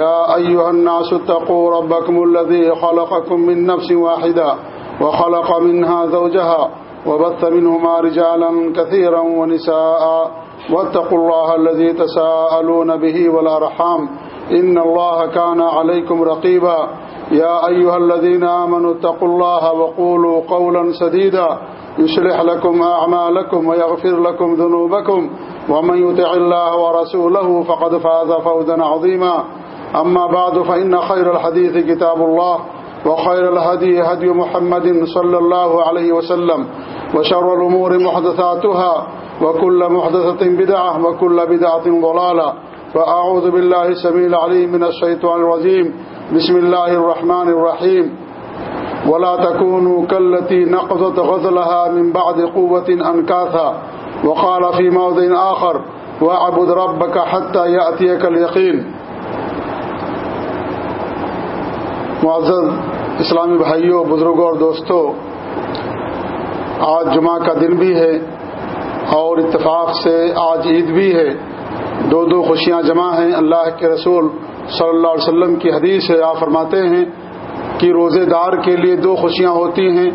يا أيها الناس اتقوا ربكم الذي خلقكم من نفس واحدة وخلق منها زوجها وبث منهما رجالا كثيرا ونساء واتقوا الله الذي تساءلون به والأرحام إن الله كان عليكم رقيبا يا أيها الذين آمنوا اتقوا الله وقولوا قولا سديدا يشلح لكم أعمالكم ويغفر لكم ذنوبكم ومن يتع الله ورسوله فقد فاز فوزا عظيما أما بعد، فإن خير الحديث كتاب الله، وخير الهدي هدي محمد صلى الله عليه وسلم، وشر الأمور محدثاتها، وكل محدثة بدعة، وكل بدعة ضلالة. فأعوذ بالله السميع العليم من الشيطان الرجيم. بسم الله الرحمن الرحيم. ولا تكونوا كالتي نقضت غزلها من بعد قوة أنكاثا. وقال في موضع آخر واعبد ربك حتى يأتيك اليقين. معزز اسلامی بھائیوں، بزرگوں اور دوستوں، آج جمعہ کا دن بھی ہے اور اتفاق سے آج عید بھی ہے۔ دو دو خوشیاں جمع ہیں۔ اللہ کے رسول صلی اللہ علیہ وسلم کی حدیث ہے، آپ فرماتے ہیں کہ روزے دار کے لیے دو خوشیاں ہوتی ہیں۔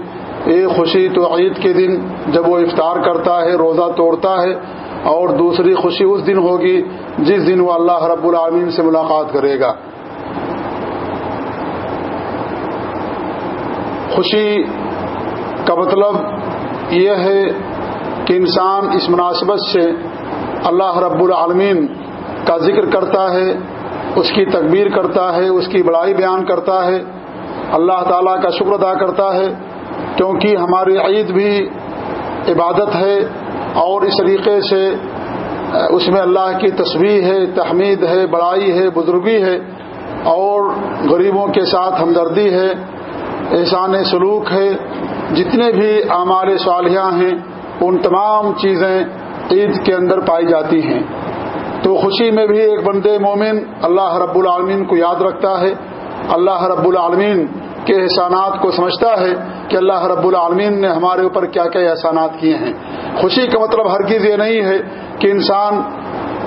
ایک خوشی تو عید کے دن جب وہ افطار کرتا ہے، روزہ توڑتا ہے، اور دوسری خوشی اس دن ہوگی جس دن وہ اللہ رب العالمین سے ملاقات کرے گا۔ خوشی کا مطلب یہ ہے کہ انسان اس مناسبت سے اللہ رب العالمین کا ذکر کرتا ہے، اس کی تکبیر کرتا ہے، اس کی بڑائی بیان کرتا ہے۔ اللہ تعالیٰ کا شکر ادا کرتا ہے، کیونکہ ہماری عید بھی عبادت ہے اور اس طریقے سے، اس میں اللہ کی تصویر ہے، تحمید ہے، بڑائی ہے، بزرگی ہے اور غریبوں کے ساتھ ہمدردی ہے۔ احسان سلوک ہے۔ جتنے بھی اعمال صالحہ ہیں، ان تمام چیزیں عید کے اندر پائی جاتی ہیں۔ تو خوشی میں بھی ایک بندے مومن اللہ رب العالمین کو یاد رکھتا ہے۔ اللہ رب العالمین کے احسانات کو سمجھتا ہے کہ اللہ رب العالمین نے ہمارے اوپر کیا کیا احسانات کیے ہیں۔ خوشی کا مطلب ہرگز یہ نہیں ہے کہ انسان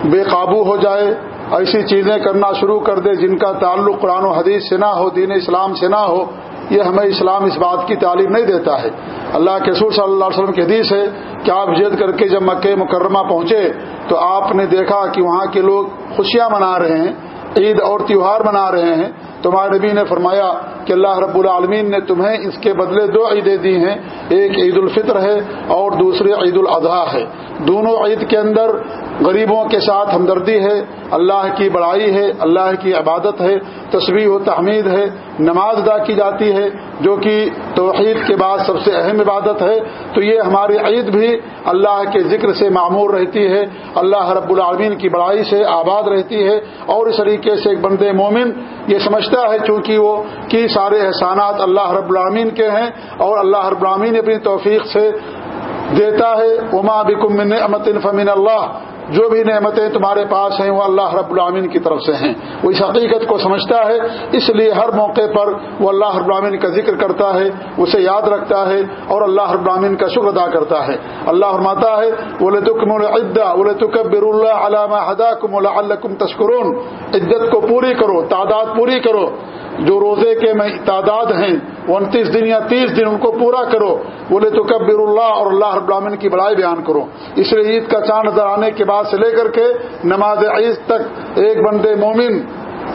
بے قابو ہو جائے، ایسی چیزیں کرنا شروع کر دے جن کا تعلق قرآن و حدیث سے نہ ہو، دین اسلام سے نہ ہو۔ یہ ہمیں اسلام اس بات کی تعلیم نہیں دیتا ہے۔ اللہ کے سور صلی اللہ علیہ وسلم کی حدیث ہے کہ آپ جد کر کے جب مکہ مکرمہ پہنچے تو آپ نے دیکھا کہ وہاں کے لوگ خوشیاں منا رہے ہیں، عید اور تیوہار منا رہے ہیں۔ تمہارے نبی نے فرمایا کہ اللہ رب العالمین نے تمہیں اس کے بدلے دو عیدیں دی ہیں۔ ایک عید الفطر ہے اور دوسری عید الاضحیٰ ہے۔ دونوں عید کے اندر غریبوں کے ساتھ ہمدردی ہے، اللہ کی بڑائی ہے، اللہ کی عبادت ہے تصویر و تحمید ہے۔ نماز ادا کی جاتی ہے، جو کہ توحید کے بعد سب سے اہم عبادت ہے، تو یہ ہماری عید بھی اللہ کے ذکر سے معمور رہتی ہے۔ اللہ رب العالمین کی بڑائی سے آباد رہتی ہے۔ اور اس طریقے سے ایک بندے مومن یہ سمجھتا ہے، چونکہ وہ کہ سارے احسانات اللہ رب العالمین کے ہیں اور اللہ رب العالمین اپنی توفیق سے دیتا ہے۔ اما بکم من امت فمن اللہ جو بھی نعمتیں تمہارے پاس ہیں وہ اللہ رب العامین کی طرف سے ہیں۔ وہ اس حقیقت کو سمجھتا ہے، اس لیے ہر موقع پر وہ اللہ رب العامین کا ذکر کرتا ہے، اسے یاد رکھتا ہے اور اللہ رب العامین کا شکر ادا کرتا ہے۔ اللہ فرماتا ہے بولے تو کم العدا بولے تو کبر اللہ علامہ ہدا کم الکم تشکرون عدت کو پوری کرو، تعداد پوری کرو۔ جو روزے کے تعداد ہیں، انتیس دن یا تیس دن ان کو پورا کرو۔ بولے تو کبیر اللہ اور اللہ رب العالمین کی بڑائی بیان کرو۔ اس لیے عید کا چاند نظر آنے کے بعد سے لے کر کے نماز عید تک ایک بندے مومن،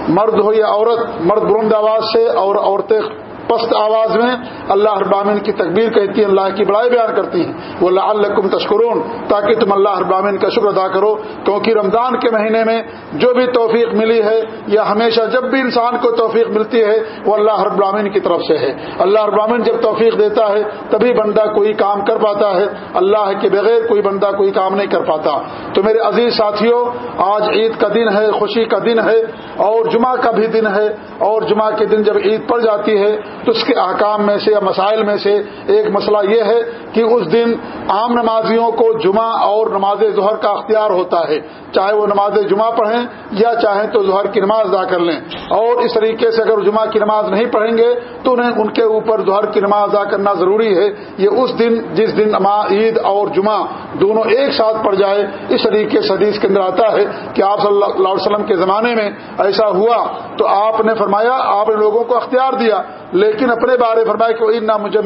مرد ہو یا عورت، مرد بلند آواز سے اور عورتیں پست آواز میں اللہ ابامین کی تکبیر کہتی ہیں، اللہ کی بڑائی بیان کرتی ہیں۔ وہ اللہ تشکرون، تاکہ تم اللہ ابامین کا شکر ادا کرو، کیونکہ رمضان کے مہینے میں جو بھی توفیق ملی ہے، یا ہمیشہ جب بھی انسان کو توفیق ملتی ہے، وہ اللہ رب العالمین کی طرف سے ہے۔ اللہ رب العالمین جب توفیق دیتا ہے، تبھی بندہ کوئی کام کر پاتا ہے۔ اللہ کے بغیر کوئی بندہ کوئی کام نہیں کر پاتا۔ تو میرے عزیز ساتھیوں، آج عید کا دن ہے، خوشی کا دن ہے، اور جمعہ کا بھی دن ہے۔ اور جمعہ کے دن جب عید پڑ جاتی ہے تو اس کے احکام میں سے یا مسائل میں سے ایک مسئلہ یہ ہے کہ اس دن عام نمازیوں کو جمعہ اور نماز ظہر کا اختیار ہوتا ہے۔ چاہے وہ نماز جمعہ پڑھیں یا چاہیں تو ظہر کی نماز ادا کر لیں۔ اور اس طریقے سے اگر جمعہ کی نماز نہیں پڑھیں گے تو انہیں ان کے اوپر ظہر کی نماز ادا کرنا ضروری ہے۔ یہ اس دن جس دن عید اور جمعہ دونوں ایک ساتھ پڑ جائے، اس طریقے سے حدیث کے اندر آتا ہے کہ آپ صلی اللہ علیہ وسلم کے زمانے میں ایسا ہوا تو آپ نے فرمایا، آپ نے لوگوں کو اختیار دیا۔ لیکن اپنے بارے فرمایا کہ ان مجھے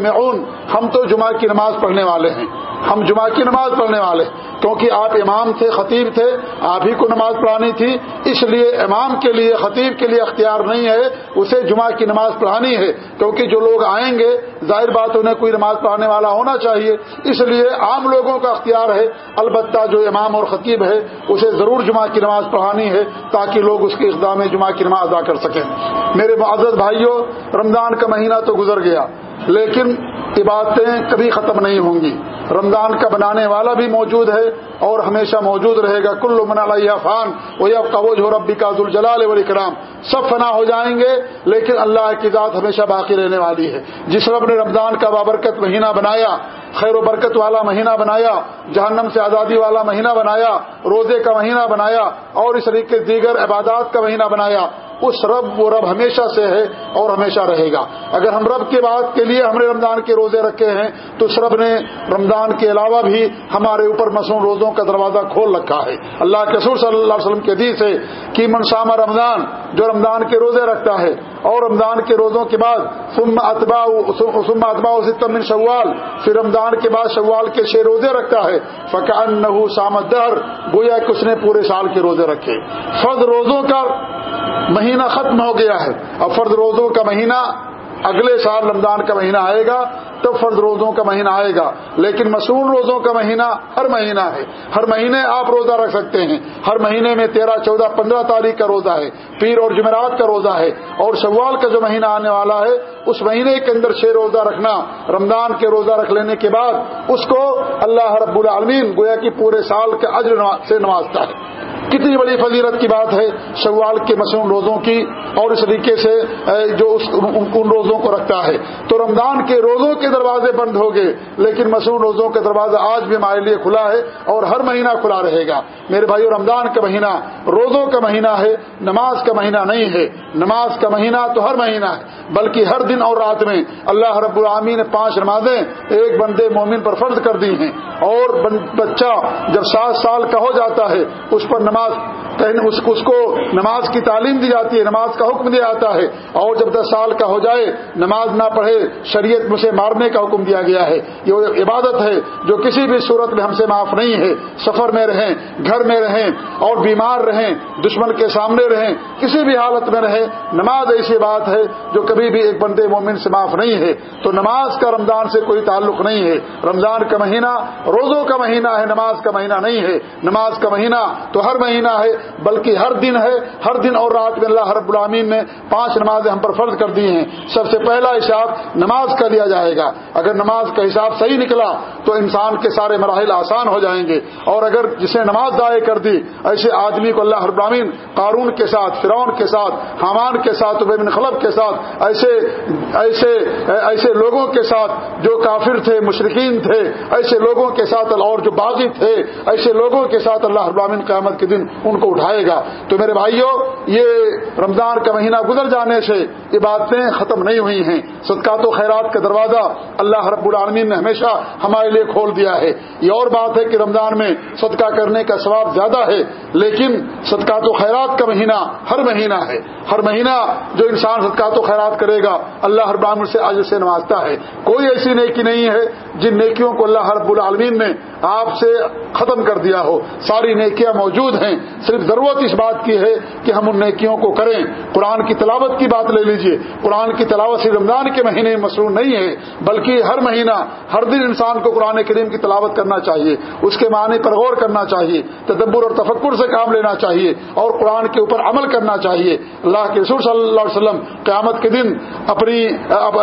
ہم تو جمعہ کی نماز پڑھنے والے ہیں۔ ہم جمعہ کی نماز پڑھنے والے کیونکہ آپ امام تھے، خطیب تھے، آپ ہی کو نماز پڑھانی تھی، اس لیے امام کے لیے، خطیب کے لیے اختیار نہیں ہے، اسے جمعہ کی نماز پڑھانی ہے۔ کیونکہ جو لوگ آئیں گے، ظاہر بات انہیں کوئی نماز پڑھانے والا ہونا چاہیے۔ اس لیے عام لوگوں کا اختیار ہے۔ البتہ جو امام اور خطیب ہے، اسے ضرور جمعہ کی نماز پڑھانی ہے تاکہ لوگ اس کے اقدام جمعہ کی نماز ادا کر سکیں۔ میرے معزز بھائیوں، رمضان کا مہینہ تو گزر گیا، لیکن عبادتیں کبھی ختم نہیں ہوں گی۔ رمضان کا بنانے والا بھی موجود ہے اور ہمیشہ موجود رہے گا۔ کل من علیہ فان وہ قبوج ہو ربی کا ذوالجلال کرام سب فنا ہو جائیں گے، لیکن اللہ کی ذات ہمیشہ باقی رہنے والی ہے۔ جس رب نے رمضان کا بابرکت مہینہ بنایا، خیر و برکت والا مہینہ بنایا، جہنم سے آزادی والا مہینہ بنایا، روزے کا مہینہ بنایا، اور اس طریقے دیگر عبادات کا مہینہ بنایا اس رب وہ رب ہمیشہ سے ہے اور ہمیشہ رہے گا۔ اگر ہم رب کے بات کے لیے ہم نے رمضان کے روزے رکھے ہیں، تو اس رب نے رمضان کے علاوہ بھی ہمارے اوپر مصنوع روزوں کا دروازہ کھول رکھا ہے۔ اللہ کے سور صلی اللہ علیہ وسلم کے حدیث ہے کہ منسامہ رمضان جو رمضان کے روزے رکھتا ہے اور رمضان کے روزوں کے بعد ثم اتبا ثم من شوال، پھر رمضان کے بعد شوال کے چھ روزے رکھتا ہے۔ فقان نہ سامد گویا کہ اس نے پورے سال کے روزے رکھے۔ فرد روزوں کا مہینہ ختم ہو گیا ہے۔ اور فرد روزوں کا مہینہ اگلے سال رمضان کا مہینہ آئے گا تو فرد روزوں کا مہینہ آئے گا، لیکن مصنون روزوں کا مہینہ ہر مہینہ ہے۔ ہر مہینے آپ روزہ رکھ سکتے ہیں۔ ہر مہینے میں تیرہ، چودہ، پندرہ تاریخ کا روزہ ہے۔ پیر اور جمعرات کا روزہ ہے۔ اور شوال کا جو مہینہ آنے والا ہے، اس مہینے کے اندر چھ روزہ رکھنا، رمضان کے روزہ رکھ لینے کے بعد اس کو اللہ رب العالمین گویا کی پورے سال کے عجر سے نوازتا ہے۔ کتنی بڑی فضیلت کی بات ہے شوال کے مصنوع روزوں کی اور اس طریقے سے جو ان روزوں کو رکھتا ہے۔ تو رمضان کے روزوں کے دروازے بند ہو گئے، لیکن مصنوع روزوں کا دروازہ آج بھی ہمارے لیے کھلا ہے اور ہر مہینہ کھلا رہے گا۔ میرے بھائی رمضان کا مہینہ روزوں کا مہینہ ہے، نماز کا مہینہ نہیں ہے۔ نماز کا مہینہ تو ہر مہینہ ہے، بلکہ ہر دن اور رات میں اللہ رب العامی نے پانچ نمازیں ایک بندے مومن پر فرض کر دی ہیں۔ اور بچہ جب سات سال کا ہو جاتا ہے، اس پر نماز نماز اس کو نماز کی تعلیم دی جاتی ہے، نماز کا حکم دیا جاتا ہے۔ اور جب دس سال کا ہو جائے، نماز نہ پڑھے، شریعت میں سے مارنے کا حکم دیا گیا ہے۔ یہ عبادت ہے جو کسی بھی صورت میں ہم سے معاف نہیں ہے۔ سفر میں رہیں، گھر میں رہیں، اور بیمار رہیں، دشمن کے سامنے رہیں، کسی بھی حالت میں رہیں، نماز ایسی بات ہے جو کبھی بھی ایک بندے مومن سے معاف نہیں ہے۔ تو نماز کا رمضان سے کوئی تعلق نہیں ہے۔ رمضان کا مہینہ، روزوں کا مہینہ ہے، نماز کا مہینہ نہیں ہے۔ نماز کا مہینہ تو ہر مہینہ مہینہ ہے، بلکہ ہر دن ہے، ہر دن اور رات میں اللہ رب العامین نے پانچ نمازیں ہم پر فرض کر دی ہیں۔ سب سے پہلا حساب نماز کا لیا جائے گا۔ اگر نماز کا حساب صحیح نکلا تو انسان کے سارے مراحل آسان ہو جائیں گے۔ اور اگر جسے نماز دائیں کر دی، ایسے آدمی کو اللہ رب العامین قارون کے ساتھ، فرعون کے ساتھ، حامان کے ساتھ بن خلب کے ساتھ، ایسے ایسے ایسے لوگوں کے ساتھ جو کافر تھے مشرقین تھے، ایسے لوگوں کے ساتھ اور جو باغی تھے، ایسے لوگوں کے ساتھ اللہ ابراہین قیامت کے دن ان کو اٹھائے گا۔ تو میرے بھائیوں یہ رمضان کا مہینہ گزر جانے سے یہ باتیں ختم نہیں ہوئی ہیں۔ صدقات و خیرات کا دروازہ اللہ رب العالمین نے ہمیشہ ہمارے لیے کھول دیا ہے۔ یہ اور بات ہے کہ رمضان میں صدقہ کرنے کا ثواب زیادہ ہے، لیکن صدقات و خیرات کا مہینہ ہر مہینہ ہے۔ ہر مہینہ جو انسان صدقات و خیرات کرے گا، اللہ رب العالمین سے آج سے نوازتا ہے۔ کوئی ایسی نیکی نہیں ہے جن نیکیوں کو اللہ رب العالمین نے آپ سے ختم کر دیا ہو، ساری نیکیاں موجود ہیں۔ صرف ضرورت اس بات کی ہے کہ ہم ان نیکیوں کو کریں۔ قرآن کی تلاوت کی بات لے لیجیے۔ قرآن کی تلاوت صرف رمضان کے مہینے میں مصروف نہیں ہے، بلکہ ہر مہینہ، ہر دن انسان کو قرآن کریم کی تلاوت کرنا چاہیے۔ اس کے معنی پر غور کرنا چاہیے۔ تدبر اور تفکر سے کام لینا چاہیے۔ اور قرآن کے اوپر عمل کرنا چاہیے۔ اللہ کے رسول صلی اللہ علیہ وسلم قیامت کے دن اپنی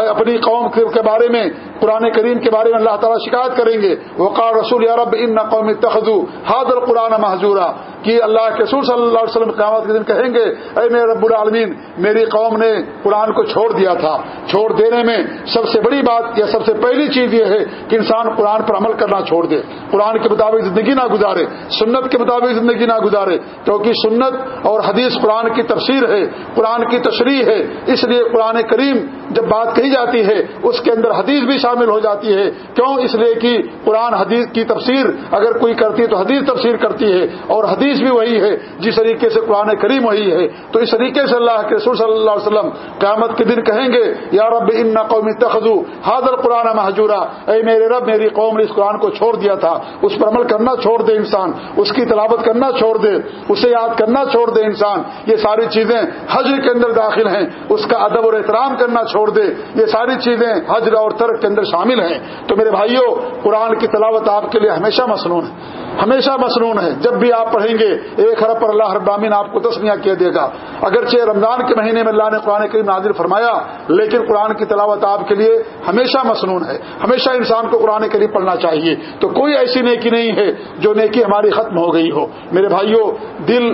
اپنی قوم کے بارے میں قرآن کریم کے بارے میں اللہ تعالیٰ شکایت کریں گے۔ وقار رسول عرب ان قومی تخذو حاضر قرآن محضورہ کہ اللہ کے سور صلی اللہ علیہ وسلم قیامت کے دن کہیں گے، اے میرے رب العالمین، میری قوم نے قرآن کو چھوڑ دیا تھا۔ چھوڑ دینے میں سب سے بڑی بات یا سب سے پہلی چیز یہ ہے کہ انسان قرآن پر عمل کرنا چھوڑ دے۔ قرآن کے مطابق زندگی نہ گزارے، سنت کے مطابق زندگی نہ گزارے۔ کیونکہ سنت اور حدیث قرآن کی تفسیر ہے، قرآن کی تشریح ہے۔ اس لیے قرآن کریم جب بات کہی جاتی ہے، اس کے اندر حدیث بھی شامل ہو جاتی ہے۔ کیوں؟ اس لیے کہ قرآن حدیث کی تفسیر اگر کوئی کرتی ہے تو حدیث تفسیر کرتی ہے اور حدیث بھی وہی ہے، جس طریقے سے قرآن کریم وہی ہے۔ تو اس طریقے سے اللہ کے رسول صلی اللہ علیہ وسلم قیامت کے دن کہیں گے، یا رب ان قومی تخذو حاضر قرآن محجورہ اے میرے رب، میری قوم نے اس قرآن کو چھوڑ دیا تھا۔ اس پر عمل کرنا چھوڑ دے انسان، اس کی تلاوت کرنا چھوڑ دے، اسے یاد کرنا چھوڑ دے انسان۔ یہ ساری چیزیں حج کے اندر داخل ہیں، اس کا ادب اور احترام کرنا چھوڑ دے۔ یہ ساری چیزیں حج اور ترک کے اندر شامل ہیں۔ تو میرے بھائیوں قرآن کی تلاوت آپ کے لیے ہمیشہ مصنون ہے۔ ہمیشہ مصنون ہے۔ جب بھی آپ پڑھیں گے، ایک حرف پر اللہ ابامین آپ کو تسمیاں کہہ دے گا۔ اگرچہ رمضان کے مہینے میں اللہ نے قرآن کریم نازل فرمایا، لیکن قرآن کی تلاوت آپ کے لیے ہمیشہ مصنون ہے۔ ہمیشہ انسان کو قرآن کریم پڑھنا چاہیے۔ تو کوئی ایسی نیکی نہیں ہے جو نیکی ہماری ختم ہو گئی ہو۔ میرے بھائیوں دل،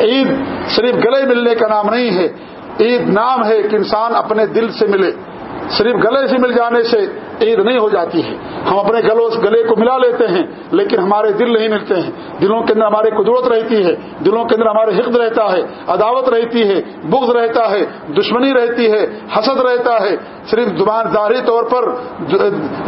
عید صرف گلے ملنے کا نام نہیں ہے۔ عید نام ہے کہ انسان اپنے دل سے ملے۔ صرف گلے سے مل جانے سے عید نہیں ہو جاتی ہے۔ ہم اپنے گلوں گلے کو ملا لیتے ہیں، لیکن ہمارے دل نہیں ملتے ہیں۔ دلوں کے اندر ہماری قدرت رہتی ہے۔ دلوں کے اندر ہمارے حقد رہتا ہے۔ عداوت رہتی ہے۔ بغض رہتا ہے۔ دشمنی رہتی ہے۔ حسد رہتا ہے۔ صرف زبان ظاہری طور پر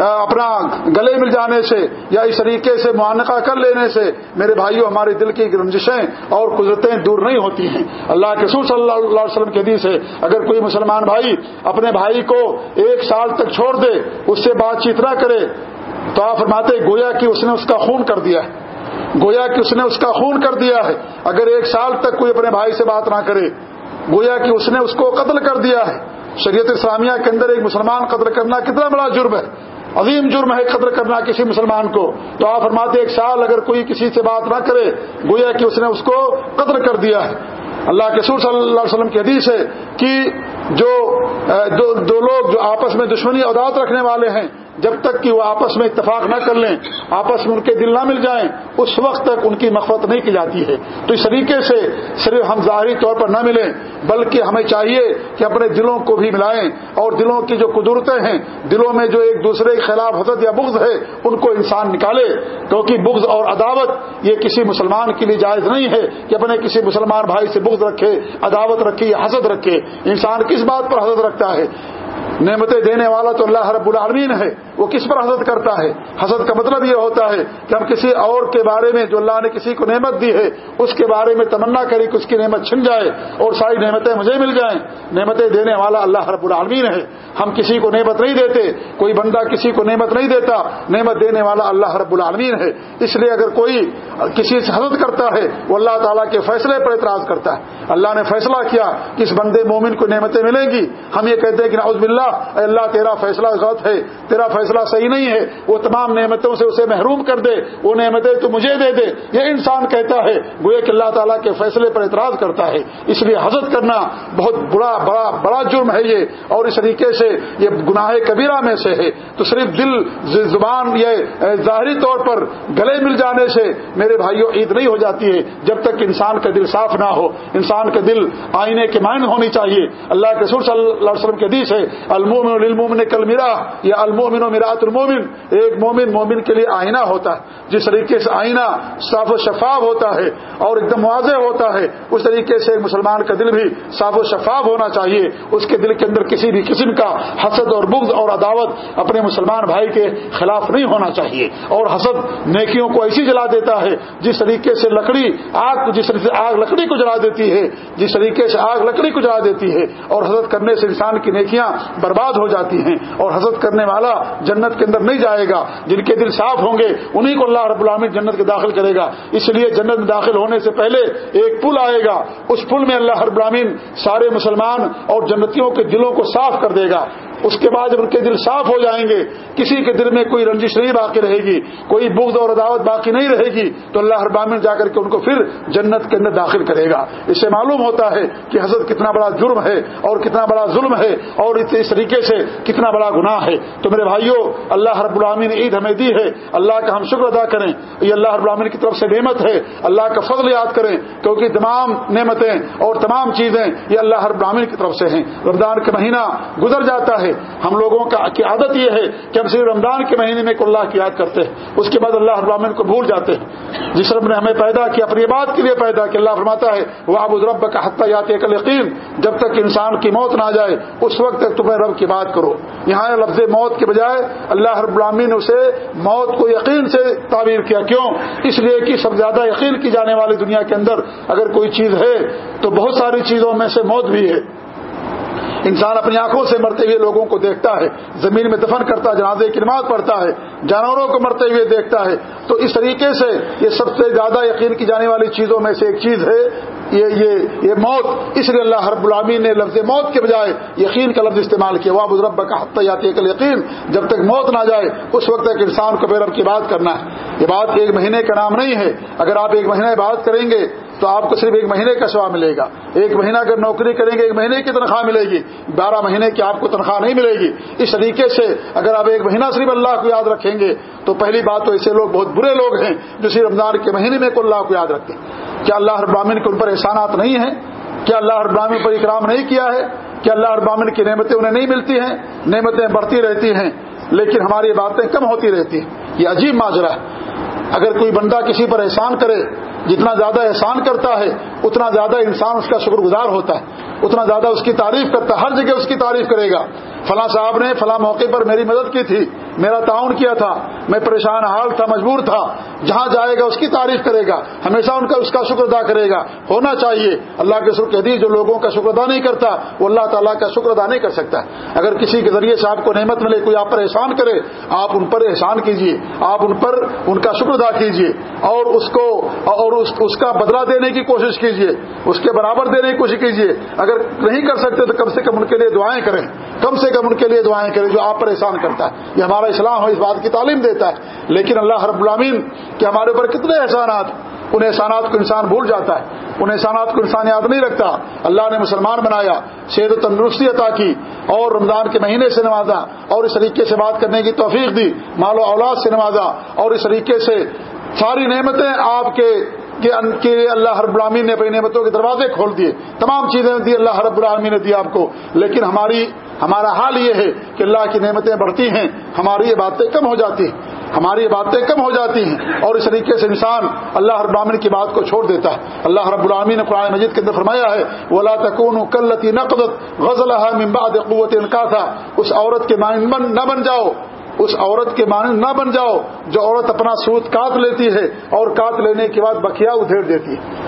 اپنا گلے مل جانے سے یا اس طریقے سے معانقہ کر لینے سے میرے بھائیوں ہمارے دل کی رنجشیں اور قدرتیں دور نہیں ہوتی ہیں۔ اللہ کے سور صلی اللہ علیہ وسلم کے حدیث ہے، اگر کوئی مسلمان بھائی اپنے بھائی کو ایک سال تک چھوڑ دے اس سے بات چیت نہ کرے، تو آپ فرماتے گویا کہ اس نے اس کا خون کر دیا ہے۔ گویا کہ اس نے اس کا خون کر دیا ہے۔ اگر ایک سال تک کوئی اپنے بھائی سے بات نہ کرے، گویا کہ اس نے اس کو قتل کر دیا ہے۔ شریعت اسلامیہ کے اندر ایک مسلمان قتل کرنا کتنا بڑا جرم ہے۔ عظیم جرم ہے قدر کرنا کسی مسلمان کو۔ تو آپ فرماتے ایک سال اگر کوئی کسی سے بات نہ کرے، گویا کہ اس نے اس کو قدر کر دیا ہے۔ اللہ کے سور صلی اللہ علیہ وسلم کی حدیث ہے کہ جو دو لوگ جو آپس میں دشمنی عدات رکھنے والے ہیں جب تک کہ وہ آپس میں اتفاق نہ کر لیں، آپس میں ان کے دل نہ مل جائیں، اس وقت تک ان کی مفت نہیں کی جاتی ہے۔ تو اس طریقے سے صرف ہم ظاہری طور پر نہ ملیں، بلکہ ہمیں چاہیے کہ اپنے دلوں کو بھی ملائیں۔ اور دلوں کی جو قدرتیں ہیں، دلوں میں جو ایک دوسرے کے خلاف حسد یا بغض ہے، ان کو انسان نکالے۔ کیونکہ بغض اور عداوت، یہ کسی مسلمان کے لیے جائز نہیں ہے کہ اپنے کسی مسلمان بھائی سے بغض رکھے، عداوت رکھے یا حسد رکھے۔ انسان کس بات پر حسد رکھتا ہے؟ نعمتیں دینے والا تو اللہ رب العالمین ہے۔ وہ کس پر حسد کرتا ہے؟ حسد کا مطلب یہ ہوتا ہے کہ ہم کسی اور کے بارے میں جو اللہ نے کسی کو نعمت دی ہے، اس کے بارے میں تمنا کریں کہ اس کی نعمت چھن جائے اور ساری نعمتیں مجھے مل جائیں۔ نعمتیں دینے والا اللہ رب العالمین ہے۔ ہم کسی کو نعمت نہیں دیتے، کوئی بندہ کسی کو نعمت نہیں دیتا، نعمت دینے والا اللہ رب العالمین ہے۔ اس لیے اگر کوئی کسی سے حسد کرتا ہے، وہ اللہ تعالیٰ کے فیصلے پر اعتراض کرتا ہے۔ اللہ نے فیصلہ کیا کہ اس بندے مومن کو نعمتیں ملیں گی۔ ہم یہ کہتے ہیں کہ نعوذ باللہ، اے اللہ تیرا فیصلہ غلط ہے، تیرا فیصلہ فیصلہ صحیح نہیں ہے، وہ تمام نعمتوں سے اسے محروم کر دے، وہ نعمتیں تو مجھے دے دے۔ یہ انسان کہتا ہے گوئے کہ اللہ تعالیٰ کے فیصلے پر اعتراض کرتا ہے۔ اس لیے حضرت کرنا بہت بڑا بڑا بڑا جرم ہے یہ۔ اور اس طریقے سے یہ گناہ کبیرہ میں سے ہے۔ تو صرف دل، زبان یہ ظاہری طور پر گلے مل جانے سے میرے بھائیوں عید نہیں ہو جاتی ہے، جب تک انسان کا دل صاف نہ ہو۔ انسان کا دل آئینے کے معنی ہونی چاہیے۔ اللہ کے سر صلی اللہ علیہ وسلم کے حدیث ہے المومن للمومن کل میرا یا المومن و میرات المومن ایک مومن مومن کے لیے آئینہ ہوتا ہے، جس طریقے سے آئینہ صاف و شفاف ہوتا ہے اور ایک دم واضح ہوتا ہے، اس طریقے سے مسلمان کا دل بھی صاف و شفاف ہونا چاہیے۔ اس کے دل کے اندر کسی بھی قسم کا حسد اور بغض اور عداوت اپنے مسلمان بھائی کے خلاف نہیں ہونا چاہیے۔ اور حسد نیکیوں کو ایسی جلا دیتا ہے، جس طریقے سے لکڑی آگ، جس طریقے سے آگ لکڑی کو جلا دیتی ہے، جس طریقے سے آگ لکڑی کو جلا دیتی ہے۔ اور حسد کرنے سے انسان کی نیکیاں برباد ہو جاتی ہیں۔ اور حسد کرنے والا جنت کے اندر نہیں جائے گا، جن کے دل صاف ہوں گے انہیں کو اللہ رب العالمین جنت کے داخل کرے گا۔ اس لیے جنت میں داخل ہونے سے پہلے ایک پل آئے گا، اس پل میں اللہ رب العالمین سارے مسلمان اور جنتیوں کے دلوں کو صاف کر دے گا۔ اس کے بعد جب ان کے دل صاف ہو جائیں گے، کسی کے دل میں کوئی رنجش نہیں باقی رہے گی، کوئی بغض اور عداوت باقی نہیں رہے گی، تو اللہ ابامن جا کر کے ان کو پھر جنت کے اندر داخل کرے گا۔ اس سے معلوم ہوتا ہے کہ حضرت کتنا بڑا جرم ہے اور کتنا بڑا ظلم ہے اور اس طریقے سے کتنا بڑا گناہ ہے۔ تو میرے بھائیوں، اللہ رب العالمین نے عید ہمیں دی ہے۔ اللہ کا ہم شکر ادا کریں۔ یہ اللہ رب العالمین کی طرف سے نعمت ہے۔ اللہ کا فضل یاد کریں، کیونکہ تمام نعمتیں اور تمام چیزیں یہ اللہ رب العالمین کی طرف سے ہیں۔ رمضان کا مہینہ گزر جاتا ہے۔ ہم لوگوں کی عادت یہ ہے کہ ہم صرف رمضان کے مہینے میں اللہ کی یاد کرتے ہیں، اس کے بعد اللہ رب العالمین کو بھول جاتے ہیں۔ جس رب نے ہمیں پیدا کیا، اپنی بات کے لیے پیدا کیا، اللہ فرماتا ہے وہ ابو رب کا حتہ یات یقین جب تک انسان کی موت نہ جائے، اس وقت تک تمہیں رب کی بات کرو۔ یہاں لفظ موت کے بجائے اللہ رب العالمین نے اسے موت کو یقین سے تعبیر کیا۔ کیوں؟ اس لیے کہ سب زیادہ یقین کی جانے والی دنیا کے اندر اگر کوئی چیز ہے، تو بہت ساری چیزوں میں سے موت بھی ہے۔ انسان اپنی آنکھوں سے مرتے ہوئے لوگوں کو دیکھتا ہے، زمین میں دفن کرتا ہے، جنازے کی نماز پڑھتا ہے، جانوروں کو مرتے ہوئے دیکھتا ہے۔ تو اس طریقے سے یہ سب سے زیادہ یقین کی جانے والی چیزوں میں سے ایک چیز ہے، یہ یہ یہ موت۔ اس لیے اللہ رب العامین نے لفظ موت کے بجائے یقین کا لفظ استعمال کیا۔ وہ رب کا حتہ جاتی ہے یقین جب تک موت نہ جائے، اس وقت تک انسان کو بے رب کی بات کرنا ہے۔ یہ بات ایک مہینے کا نام نہیں ہے۔ اگر آپ ایک مہینے بات کریں گے تو آپ کو صرف ایک مہینے کا سوا ملے گا۔ ایک مہینہ اگر نوکری کریں گے، ایک مہینے کی تنخواہ ملے گی۔ بارہ مہینے کی آپ کو تنخواہ نہیں ملے گی۔ اس طریقے سے اگر آپ ایک مہینہ صرف اللہ کو یاد رکھیں گے، تو پہلی بات تو ایسے لوگ بہت برے لوگ ہیں جو صرف رمضان کے مہینے میں کو اللہ کو یاد رکھتے ہیں۔ کیا اللہ ابامن کے ان پر احسانات نہیں ہیں؟ کیا اللہ ابامن پر اکرام نہیں کیا ہے؟ کیا اللہ ابامن کی نعمتیں انہیں نہیں ملتی ہیں؟ نعمتیں بڑھتی رہتی ہیں، لیکن ہماری باتیں کم ہوتی رہتی ہیں۔ یہ عجیب ماجرا ہے۔ اگر کوئی بندہ کسی پر احسان کرے جتنا زیادہ احسان کرتا ہے، اتنا زیادہ انسان اس کا شکر گزار ہوتا ہے۔ اتنا زیادہ اس کی تعریف کرتا ہے، ہر جگہ اس کی تعریف کرے گا۔ فلاں صاحب نے فلاں موقع پر میری مدد کی تھی، میرا تعاون کیا تھا۔ میں پریشان حال تھا، مجبور تھا۔ جہاں جائے گا، اس کی تعریف کرے گا۔ ہمیشہ ان کا اس کا شکر ادا کرے گا۔ ہونا چاہیے۔ اللہ کے شکر حدیث جو لوگوں کا شکر ادا نہیں کرتا، وہ اللہ تعالیٰ کا شکر ادا نہیں کر سکتا۔ اگر کسی کے ذریعے سے آپ کو نعمت ملے، کوئی آپ پر احسان کرے، آپ ان پر احسان کیجیے آپ ان پر ان کا شکر ادا کیجیے اور اس کو، اور اس اس کا بدلہ دینے کی کوشش کیجیے اس کے برابر دینے کی کوشش کیجیے اگر نہیں کر سکتے تو کم سے کم ان کے لیے دعائیں کریں۔ کم سے کم ان کے لیے دعائیں کریں جو آپ پر احسان کرتا ہے۔ یہ ہمارا اسلام اس بات کی تعلیم دیتا ہے۔ لیکن اللہ رب العامین کہ ہمارے اوپر کتنے احسانات، ان احسانات کو انسان بھول جاتا ہے، ان احسانات کو انسان یاد نہیں رکھتا۔ اللہ نے مسلمان بنایا صحت و تندرستی عطا کی اور رمضان کے مہینے سے نوازا اور اس طریقے سے بات کرنے کی توفیق دی، مال و اولاد سے نوازا اور اس طریقے سے ساری نعمتیں آپ کے کہ اللہ رب العالمین نے اپنی نعمتوں کے دروازے کھول دیے۔ تمام چیزیں دی اللہ رب العالمین نے دی آپ کو۔ لیکن ہماری ہمارا حال یہ ہے کہ اللہ کی نعمتیں بڑھتی ہیں۔ ہماری یہ باتیں کم ہو جاتی ہیں۔ ہماری یہ باتیں کم ہو جاتی ہیں۔ اور اس طریقے سے انسان اللہ رب العالمین کی بات کو چھوڑ دیتا ہے۔ اللہ رب العالمین نے قرآن مجید کے اندر فرمایا ہے، ولا تکون کلتی نقدت غزل ممباد قوت انکا تھا اس عورت کے معنی نہ بن جاؤ۔ اس عورت کے معنی نہ بن جاؤ جو عورت اپنا سوت کاٹ لیتی ہے اور کاٹ لینے کے بعد بکیا ادھیڑ دیتی ہے۔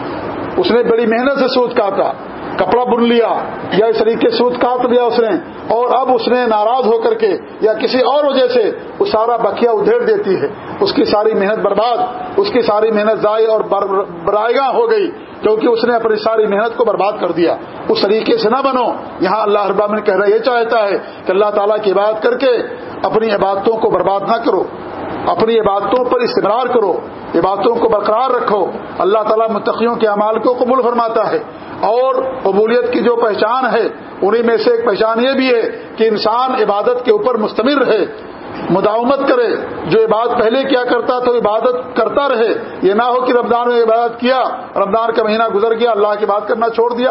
اس نے بڑی محنت سے سوت کاٹا، کپڑا بن لیا یا اس طریقے سوت کاٹ لیا اس نے، اور اب اس نے ناراض ہو کر کے یا کسی اور وجہ سے وہ سارا بکیا ادھیڑ دیتی ہے۔ اس کی ساری محنت برباد، اس کی ساری محنت ضائع اور برائے ہو گئی کیونکہ اس نے اپنی ساری محنت کو برباد کر دیا۔ اس طریقے سے نہ بنو۔ یہاں اللہ اربا میں کہہ رہا یہ چاہتا ہے کہ اللہ تعالیٰ کی بات کر کے اپنی عبادتوں کو برباد نہ کرو، اپنی عبادتوں پر استمرار کرو، عبادتوں کو برقرار رکھو۔ اللہ تعالیٰ متقیوں کے اعمال کو قبول فرماتا ہے۔ اور قبولیت کی جو پہچان ہے، انہی میں سے ایک پہچان یہ بھی ہے کہ انسان عبادت کے اوپر مستمر رہے، مداومت کرے۔ جو عبادت پہلے کیا کرتا تو عبادت کرتا رہے۔ یہ نہ ہو کہ رمضان میں عبادت کیا، رمضان کا مہینہ گزر گیا، اللہ کی بات کرنا چھوڑ دیا۔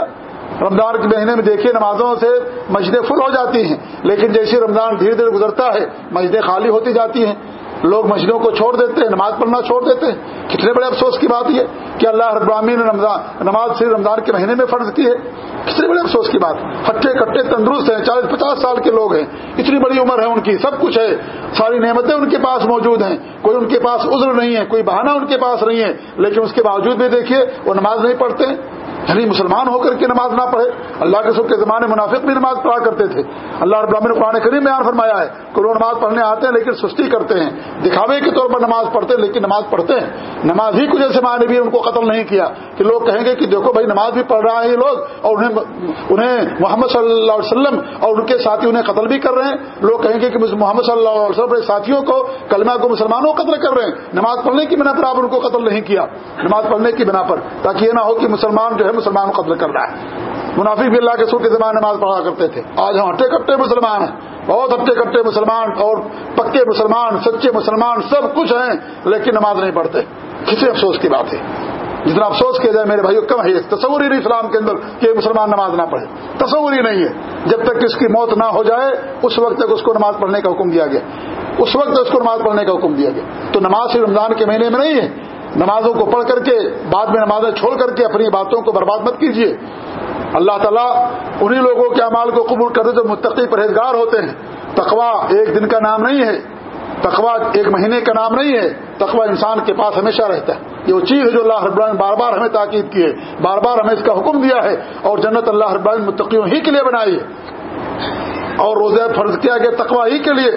رمضان کے مہینے میں دیکھیے نمازوں سے مسجدیں فل ہو جاتی ہیں، لیکن جیسے رمضان دھیرے دھیرے گزرتا ہے، مسجدیں خالی ہوتی جاتی ہیں۔ لوگ مسجدوں کو چھوڑ دیتے ہیں، نماز پڑھنا چھوڑ دیتے ہیں۔ کتنے بڑے افسوس کی بات یہ کہ اللہ ربرامی نے نماز صرف رمضان کے مہینے میں فرض کی ہے۔ کتنے بڑے افسوس کی بات۔ ہٹے کٹے تندرست ہیں، چالیس پچاس سال کے لوگ ہیں۔ اتنی بڑی عمر ہے ان کی، سب کچھ ہے۔ ساری نعمتیں ان کے پاس موجود ہیں۔ کوئی ان کے پاس عذر نہیں ہے، کوئی بہانہ ان کے پاس نہیں ہے، لیکن اس کے باوجود بھی دیکھیے، وہ نماز نہیں پڑھتے۔ یعنی مسلمان ہو کر کے نماز نہ پڑھے۔ اللہ کے سب کے زمانے منافق بھی نماز پڑھا کرتے تھے۔ اللہ رب العالمین قرآن کریم بیان فرمایا ہے کہ لوگ نماز پڑھنے آتے ہیں لیکن سستی کرتے ہیں۔ دکھاوے کے طور پر نماز پڑھتے ہیں لیکن نماز پڑھتے ہیں۔ نماز ہی کو جیسے معنی بھی ان کو قتل نہیں کیا۔ کہ لوگ کہیں گے کہ دیکھو بھائی نماز بھی پڑھ رہا ہے یہ لوگ اور انہیں انہیں محمد صلی اللہ علیہ وسلم اور ان کے ساتھی انہیں قتل بھی کر رہے ہیں۔ لوگ کہیں گے کہ محمد صلی اللہ علیہ وسلم ساتھیوں کو کلمہ کو مسلمانوں کو قتل کر رہے ہیں۔ نماز پڑھنے کی بنا پر آپ ان کو قتل نہیں کیا۔ نماز پڑھنے کی بنا پر، تاکہ یہ نہ ہو کہ مسلمان جو ہے مسلمان کو قتل کر رہا ہے۔ منافق بھی اللہ کے سر کے زبان نماز پڑھا کرتے تھے۔ آج ہم ہٹے کٹے مسلمان ہیں۔ بہت ہٹے کٹے مسلمان اور پکے مسلمان، سچے مسلمان سب کچھ ہیں، لیکن نماز نہیں پڑھتے۔ کسی افسوس کی بات ہے۔ جتنا افسوس کیا جائے، میرے بھائیو، کم ہے تصور ہی نہیں اسلام کے اندر کہ مسلمان نماز نہ پڑھے۔ تصور ہی نہیں ہے۔ جب تک اس کی موت نہ ہو جائے، اس وقت تک اس کو نماز پڑھنے کا حکم دیا گیا۔ اس وقت اس کو نماز پڑھنے کا حکم دیا گیا۔ تو نماز صرف رمضان کے مہینے میں نہیں ہے۔ نمازوں کو پڑھ کر کے، بعد میں نمازیں چھوڑ کر کے اپنی باتوں کو برباد مت کیجیے اللہ تعالیٰ انہی لوگوں کے اعمال کو قبول کرتے جو متقی پرہیزگار ہوتے ہیں۔ تقوا ایک دن کا نام نہیں ہے۔ تقوا ایک مہینے کا نام نہیں ہے۔ تقوا انسان کے پاس ہمیشہ رہتا ہے۔ یہ وہ چیز ہے جو اللہ رب العالمین بار بار ہمیں تاکید کی ہے۔ بار بار ہمیں اس کا حکم دیا ہے اور جنت اللہ رب العالمین متقیوں ہی کے لیے بنائی ہے۔ اور روزہ فرض کیا گیا تقوا ہی کے لیے۔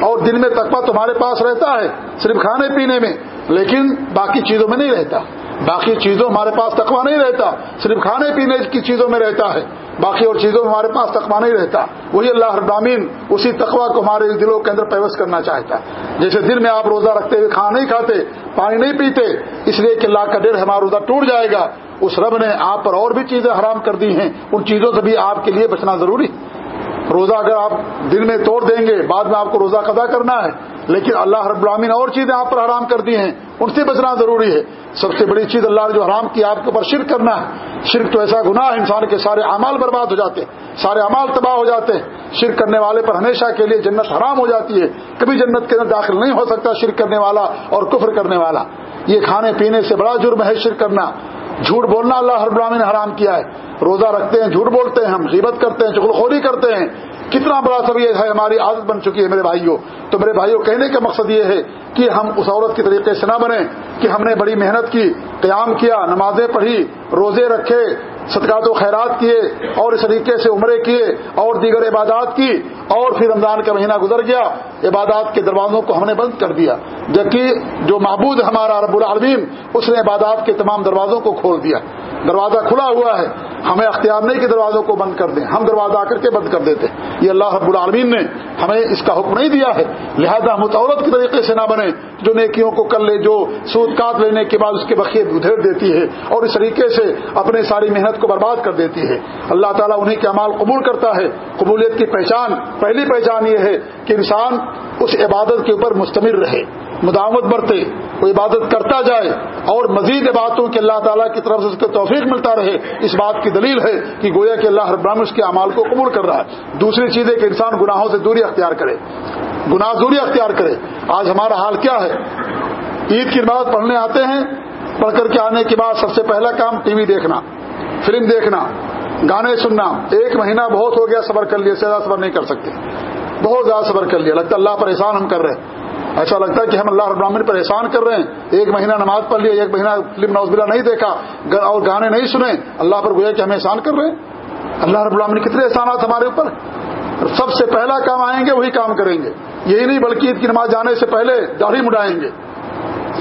اور دن میں تقوا تمہارے پاس رہتا ہے، صرف کھانے پینے میں۔ لیکن باقی چیزوں میں نہیں رہتا۔ باقی چیزوں ہمارے پاس تقوا نہیں رہتا۔ صرف کھانے پینے کی چیزوں میں رہتا ہے۔ باقی اور چیزوں میں ہمارے پاس تقوا نہیں رہتا۔ وہی اللہ ابامین اسی تقوا کو ہمارے دلوں کے اندر پیوس کرنا چاہتا ہے۔ جیسے دن میں آپ روزہ رکھتے ہوئے کھانا نہیں کھاتے، پانی نہیں پیتے، اس لیے کہ اللہ کا ڈر ہمارا روزہ ٹوٹ جائے گا۔ اس رب نے آپ پر اور بھی چیزیں حرام کر دی ہیں۔ ان چیزوں سے بھی آپ کے لیے بچنا ضروری۔ روزہ اگر آپ دن میں توڑ دیں گے، بعد میں آپ کو روزہ قدا کرنا ہے، لیکن اللہ رب العالمین اور چیزیں آپ پر حرام کر دی ہیں، ان سے بچنا ضروری ہے۔ سب سے بڑی چیز اللہ نے جو حرام کی، آپ کے اوپر شرک کرنا ہے۔ شرک تو ایسا گناہ ہے، انسان کے سارے اعمال برباد ہو جاتے ہیں، سارے اعمال تباہ ہو جاتے ہیں۔ شرک کرنے والے پر ہمیشہ کے لیے جنت حرام ہو جاتی ہے۔ کبھی جنت کے اندر داخل نہیں ہو سکتا شرک کرنے والا اور کفر کرنے والا۔ یہ کھانے پینے سے بڑا جرم ہے شرک کرنا۔ جھوٹ بولنا اللہ ہر براہمی نے حرام کیا ہے۔ روزہ رکھتے ہیں، جھوٹ بولتے ہیں، ہم غیبت کرتے ہیں چغل خوری کرتے ہیں۔ کتنا بڑا سب یہ ہے، ہماری عادت بن چکی ہے میرے بھائیوں۔ تو میرے بھائیوں، کہنے کا مقصد یہ ہے کہ ہم اس عورت کے طریقے سے نہ بنے کہ ہم نے بڑی محنت کی، قیام کیا، نمازیں پڑھی، روزے رکھے صدقات و خیرات کیے اور اس طریقے سے عمرے کیے اور دیگر عبادات کی اور پھر رمضان کا مہینہ گزر گیا، عبادات کے دروازوں کو ہم نے بند کر دیا۔ جبکہ جو معبود ہمارا رب العالمین، اس نے عبادات کے تمام دروازوں کو کھول دیا۔ دروازہ کھلا ہوا ہے، ہمیں اختیار نہیں کہ دروازوں کو بند کر دیں۔ ہم دروازہ آ کر کے بند کر دیتے۔ یہ اللہ رب العالمین نے ہمیں اس کا حکم نہیں دیا ہے۔ لہذا ہم عورت کے طریقے سے نہ بنے جو نیکیوں کو کر لے، جو سود کاٹ لینے کے بعد اس کے بقیے ادھیر دیتی ہے اور اس طریقے سے اپنے ساری محنت کو برباد کر دیتی ہے۔ اللہ تعالیٰ انہیں کے امال قبول کرتا ہے۔ قبولیت کی پہچان، پہلی پہچان یہ ہے کہ انسان اس عبادت کے اوپر مستمر رہے۔ مداوت برتے، وہ عبادت کرتا جائے اور مزید عبادتوں کے اللہ تعالیٰ کی طرف سے اس کو توفیق ملتا رہے۔ اس بات کی دلیل ہے کہ گویا کہ اللہ ابراہم اس کے اعمال کو قبول کر رہا ہے۔ دوسری چیز ہے کہ انسان گناہوں سے دوری اختیار کرے۔ گناہ دوری اختیار کرے۔ آج ہمارا حال کیا ہے؟ عید کی عبادت پڑھنے آتے ہیں، پڑھ کر کے آنے کے بعد سب سے پہلا کام ٹی وی دیکھنا، فلم دیکھنا، گانے سننا۔ ایک مہینہ بہت ہو گیا، صبر کر لیا، زیادہ صبر نہیں کر سکتے۔ بہت زیادہ صبر کر لیا، لگتا اللہ پر احسان ہم کر رہے ہیں۔ ایسا لگتا ہے کہ ہم اللہ ابراہین پر احسان کر رہے ہیں۔ ایک مہینہ نماز پڑھ لیا، ایک مہینہ فلم نوز بلا نہیں دیکھا اور گانے نہیں سنے۔ اللہ پر گویا کہ ہم احسان کر رہے ہیں۔ اللہ رب العالمین کتنے احسانات ہمارے اوپر۔ سب سے پہلا کام آئیں گے، وہی کام کریں گے۔ یہی نہیں، بلکہ عید کی نماز جانے سے پہلے داڑھی مڈائیں گے۔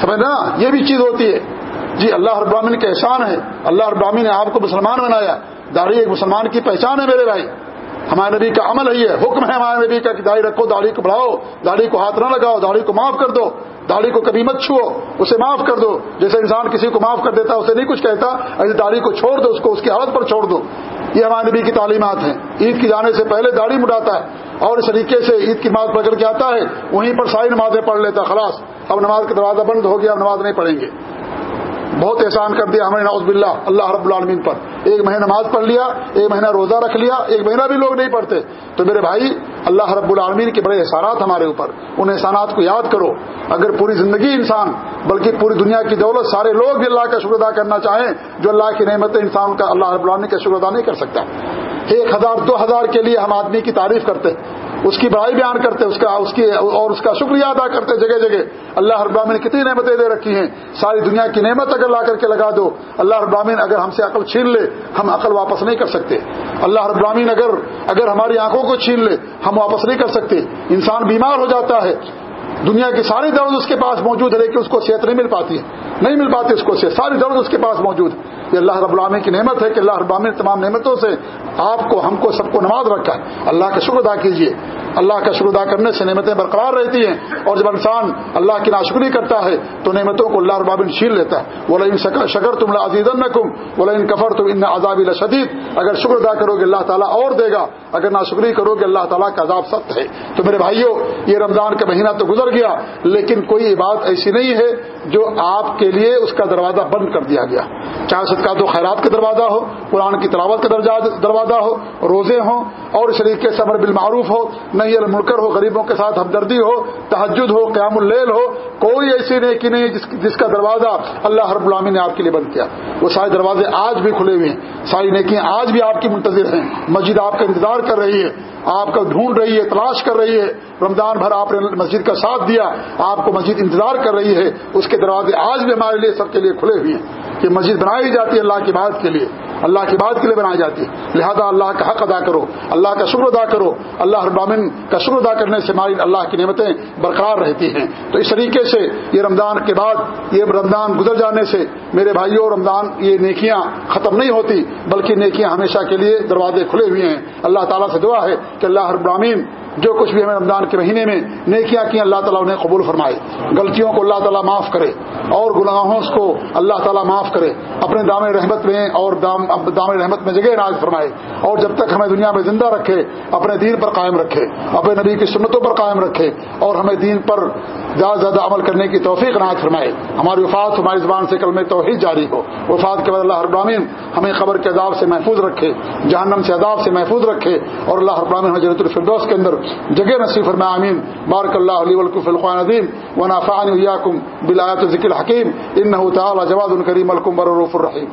سمجھنا یہ بھی چیز ہوتی ہے۔ جی اللہ ابراہین کا احسان ہے۔ اللہ ابراہین نے آپ کو مسلمان بنایا۔ داڑھی ایک مسلمان کی پہچان ہے میرے بھائی۔ ہمارے نبی کا عمل ہی ہے حکم ہے ہمارے نبی کا کہ داڑھی رکھو، داڑھی کو بڑھاؤ، داڑھی کو ہاتھ نہ لگاؤ، داڑھی کو معاف کر دو، داڑھی کو کبھی مت چھو اسے معاف کر دو، جیسے انسان کسی کو معاف کر دیتا اسے نہیں کچھ کہتا ایسے داڑھی کو چھوڑ دو، اس کو اس کی حالت پر چھوڑ دو۔ یہ ہمارے نبی کی تعلیمات ہیں۔ عید کی جانے سے پہلے داڑھی مٹاتا ہے اور اس طریقے سے عید کی نماز پکڑ کے آتا ہے، وہیں پر ساری نمازیں پڑھ لیتا خلاص۔ اب نماز کا دروازہ بند ہو گیا، اب نماز نہیں پڑھیں گے۔ بہت احسان کر دیا ہمیں نوز باللہ، اللہ رب العالمین پر۔ ایک مہینہ نماز پڑھ لیا، ایک مہینہ روزہ رکھ لیا، ایک مہینہ بھی لوگ نہیں پڑھتے۔ تو میرے بھائی، اللہ رب العالمین کے بڑے احسانات ہمارے اوپر۔ ان احسانات کو یاد کرو۔ اگر پوری زندگی انسان، بلکہ پوری دنیا کی دولت، سارے لوگ بھی اللہ کا شکر ادا کرنا چاہیں، جو اللہ کی نعمت انسان کا، اللہ رب العالمین کا شکر ادا نہیں کر سکتا۔ ایک ہزار، دو ہزار کے لیے ہم آدمی کی تعریف کرتے۔ اس کی بڑائی بیان کرتے اس کا اس کی اور اس کا شکریہ ادا کرتے جگہ جگہ۔ اللہ ابراہین نے کتنی نعمتیں دے رکھی ہیں۔ ساری دنیا کی نعمت اگر لا کر کے لگا دو، اللہ ابراہین اگر ہم سے عقل چھین لے، ہم عقل واپس نہیں کر سکتے۔ اللہ ابراہین اگر اگر ہماری آنکھوں کو چھین لے، ہم واپس نہیں کر سکتے۔ انسان بیمار ہو جاتا ہے۔ دنیا کی ساری درد اس کے پاس موجود ہے، لیکن اس کو صحت نہیں مل پاتی ہے۔ نہیں مل پاتی اس کو صحت۔ ساری درد اس کے پاس موجود ہے۔ یہ اللہ رب العالمین کی نعمت ہے کہ اللہ رب العالمین تمام نعمتوں سے آپ کو، ہم کو، سب کو نماز رکھا ہے۔ اللہ کا شکر ادا کیجیے اللہ کا شکر ادا کرنے سے نعمتیں برقرار رہتی ہیں اور جب انسان اللہ کی ناشکری کرتا ہے تو نعمتوں کو اللہ ربابن چھین لیتا ہے۔ بولا ان شکر تم عزیز کم بولا ان کفر تم ان عذاب شدید اگر شکر ادا کرو گے اللہ تعالیٰ اور دے گا، اگر ناشکری کرو گے اللہ تعالیٰ کا عذاب سخت ہے۔ تو میرے بھائیوں، یہ رمضان کا مہینہ تو گزر گیا، لیکن کوئی بات ایسی نہیں ہے جو آپ کے لیے اس کا دروازہ بند کر دیا گیا۔ چاہے صدقہ تو خیرات کا دروازہ ہو، قرآن کی تلاوت کا دروازہ ہو، روزے ہوں اور اس طریقے سے امر بالمعروف ہو۔ نہ نہیں المنکر ہو، غریبوں کے ساتھ ہمدردی ہو تحجد ہو، قیام اللیل ہو، کوئی ایسی نیکی نہیں جس جس کا دروازہ اللہ ہر غلامی نے آپ کے لیے بند کیا۔ وہ سارے دروازے آج بھی کھلے ہوئے ہیں۔ ساری نیکیاں آج بھی آپ کی منتظر ہیں۔ مسجد آپ کا انتظار کر رہی ہے۔ آپ کا ڈھونڈ رہی ہے، تلاش کر رہی ہے۔ رمضان بھر آپ نے مسجد کا ساتھ دیا۔ آپ کو مسجد انتظار کر رہی ہے۔ اس کے دروازے آج بھی ہمارے لیے سب کے لیے کھلے ہوئے ہیں۔ کہ مسجد بنائی جاتی ہے اللہ کی بات کے لیے۔ اللہ کی بات کے لیے بنائی جاتی ہے۔ لہذا اللہ کا حق ادا کرو، اللہ کا شکر ادا کرو۔ اللہ ابامن کا شکر ادا کرنے سے ہماری اللہ کی نعمتیں برقرار رہتی ہیں۔ تو اس طریقے سے یہ رمضان کے بعد، یہ رمضان گزر جانے سے میرے بھائیوں، رمضان یہ نیکیاں ختم نہیں ہوتی، بلکہ نیکیاں ہمیشہ کے لیے دروازے کھلے ہوئے ہیں۔ اللہ تعالیٰ سے دعا ہے کہ اللہ ابراہین جو کچھ بھی ہمیں رمضان کے مہینے میں نیکیاں کی اللہ تعالیٰ انہیں قبول فرمائے۔ غلطیوں کو اللہ تعالیٰ معاف کرے اور گناہوں کو اللہ تعالیٰ معاف کرے۔ اپنے دام رحمت میں اور دام رحمت میں جگہ ناز فرمائے۔ اور جب تک ہمیں دنیا میں زندہ رکھے، اپنے دین پر قائم رکھے، اپنے نبی کی سنتوں پر قائم رکھے اور ہمیں دین پر زیادہ زیادہ عمل کرنے کی توفیق ناز فرمائے۔ ہماری وفات ہماری زبان سے کل میں توحید جاری ہو۔ وفات کے بعد اللہ ابراہین ہمیں خبر کے عذاب سے محفوظ رکھے، جہنم سے عذاب سے محفوظ رکھے اور اللہ ابراہین حضرت الفردوس کے اندر جگہ نصیب فرما امین بارک اللہ علی ولکف القان عظیم. و نافان بلایت ذکر حکیم ان تعالی جواد الکریم الکم برف الرحیم.